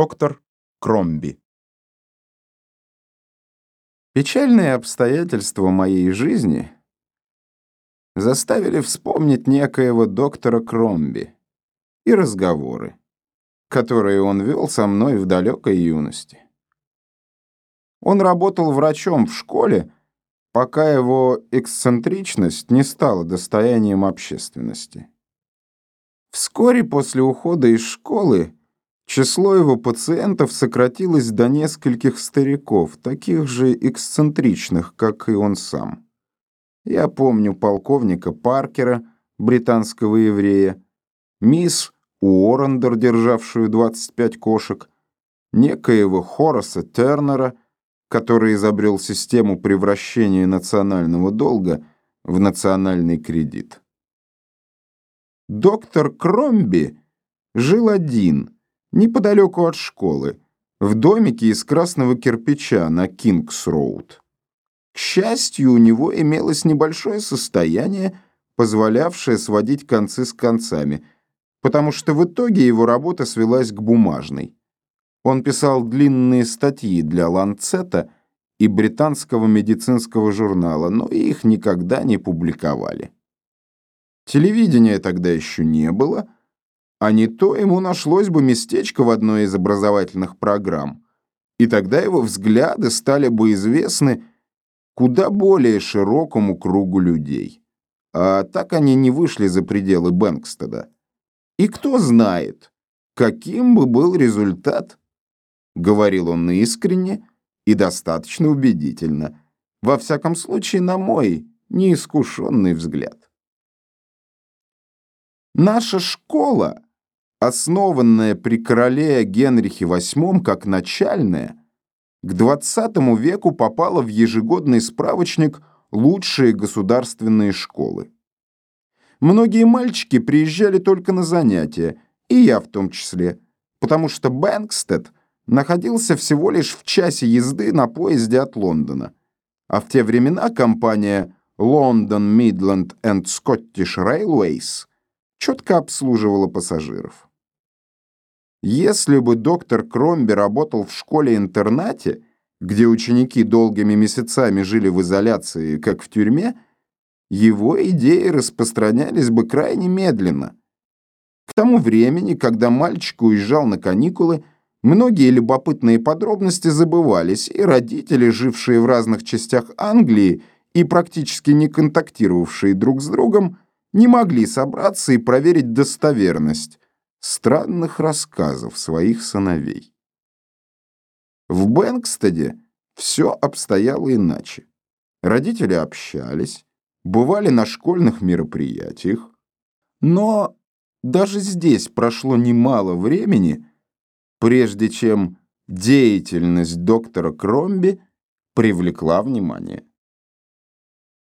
Доктор Кромби. Печальные обстоятельства моей жизни заставили вспомнить некоего доктора Кромби и разговоры, которые он вел со мной в далекой юности. Он работал врачом в школе, пока его эксцентричность не стала достоянием общественности. Вскоре после ухода из школы Число его пациентов сократилось до нескольких стариков, таких же эксцентричных, как и он сам. Я помню полковника Паркера, британского еврея, мисс Уоррендер, державшую 25 кошек, некоего Хораса Тернера, который изобрел систему превращения национального долга в национальный кредит. Доктор Кромби жил один – неподалеку от школы, в домике из красного кирпича на Кингс-Роуд. К счастью, у него имелось небольшое состояние, позволявшее сводить концы с концами, потому что в итоге его работа свелась к бумажной. Он писал длинные статьи для «Ланцета» и британского медицинского журнала, но их никогда не публиковали. Телевидения тогда еще не было — а не то ему нашлось бы местечко в одной из образовательных программ, и тогда его взгляды стали бы известны куда более широкому кругу людей. А так они не вышли за пределы Бэнкстеда. И кто знает, каким бы был результат, говорил он искренне и достаточно убедительно, во всяком случае, на мой неискушенный взгляд. Наша школа основанная при короле Генрихе VIII как начальная, к XX веку попала в ежегодный справочник «Лучшие государственные школы». Многие мальчики приезжали только на занятия, и я в том числе, потому что Бэнкстед находился всего лишь в часе езды на поезде от Лондона, а в те времена компания London Midland and Scottish Railways четко обслуживала пассажиров. Если бы доктор Кромби работал в школе-интернате, где ученики долгими месяцами жили в изоляции, как в тюрьме, его идеи распространялись бы крайне медленно. К тому времени, когда мальчик уезжал на каникулы, многие любопытные подробности забывались, и родители, жившие в разных частях Англии и практически не контактировавшие друг с другом, не могли собраться и проверить достоверность странных рассказов своих сыновей. В Бэнкстеде все обстояло иначе. Родители общались, бывали на школьных мероприятиях, но даже здесь прошло немало времени, прежде чем деятельность доктора Кромби привлекла внимание.